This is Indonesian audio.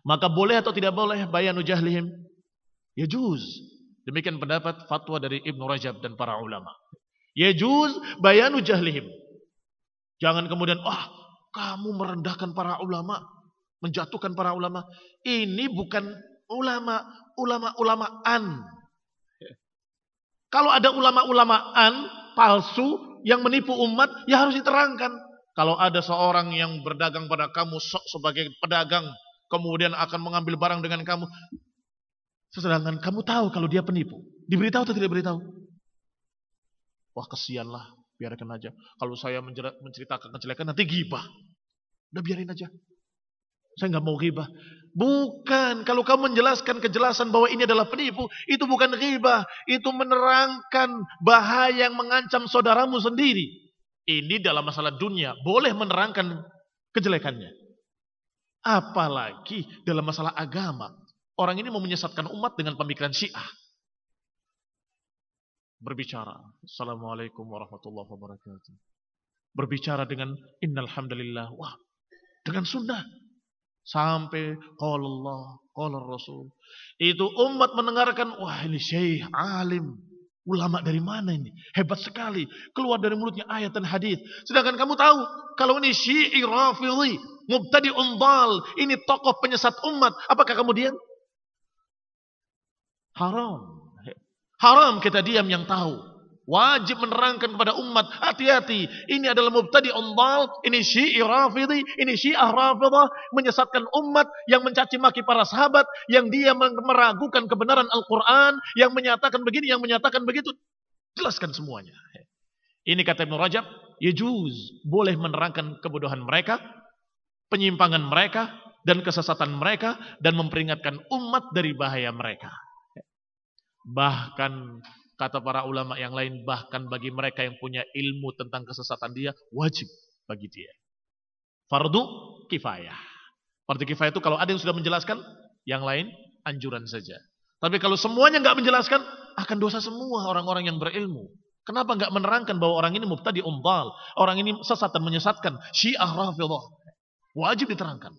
Maka boleh atau tidak boleh bayanu jahlihim? Ya juz. Demikian pendapat fatwa dari Ibnu Rajab dan para ulama. Ya juz bayanu jahlihim. Jangan kemudian, wah kamu merendahkan para ulama. Menjatuhkan para ulama. Ini bukan ulama. Ulama-ulamaan. Kalau ada ulama-ulamaan palsu yang menipu umat, ya harus diterangkan. Kalau ada seorang yang berdagang pada kamu sebagai pedagang, kemudian akan mengambil barang dengan kamu. Sedangkan kamu tahu kalau dia penipu. Diberitahu atau tidak beritahu? Wah kesianlah, biarkan aja. Kalau saya menceritakan kejelekan nanti gibah. Udah biarin aja. Saya nggak mau ghibah. Bukan, kalau kamu menjelaskan kejelasan bahwa ini adalah penipu, itu bukan ghibah, itu menerangkan bahaya yang mengancam saudaramu sendiri. Ini dalam masalah dunia, boleh menerangkan kejelekannya. Apalagi dalam masalah agama. Orang ini mau menyesatkan umat dengan pemikiran syiah. Berbicara. Assalamualaikum warahmatullahi wabarakatuh. Berbicara dengan innalhamdulillah. Wah, dengan sunnah. Sampai qala Allah, qala Rasul. Itu umat mendengarkan, wah ini syekh alim. Ulama dari mana ini? Hebat sekali. Keluar dari mulutnya ayat dan hadis. Sedangkan kamu tahu, kalau ini syi'i rafidhi, mubtadi undal, ini tokoh penyesat umat, apakah kemudian Haram. Haram kita diam yang tahu. Wajib menerangkan kepada umat, hati-hati. Ini adalah mubtadi ondal, ini syi'i rafidhi, ini syiah rafidah, menyesatkan umat yang mencaci maki para sahabat, yang dia meragukan kebenaran Al-Quran, yang menyatakan begini, yang menyatakan begitu. Jelaskan semuanya. Ini kata Ibn Rajab, yajuz, boleh menerangkan kebodohan mereka, penyimpangan mereka, dan kesesatan mereka, dan memperingatkan umat dari bahaya mereka. Bahkan kata para ulama yang lain, bahkan bagi mereka yang punya ilmu tentang kesesatan dia, wajib bagi dia. Fardu kifayah. Fardu kifayah itu kalau ada yang sudah menjelaskan, yang lain anjuran saja. Tapi kalau semuanya nggak menjelaskan, akan dosa semua orang-orang yang berilmu. Kenapa nggak menerangkan bahwa orang ini mubtadi umbal, orang ini sesat dan menyesatkan, syiah rafidah. Wajib diterangkan.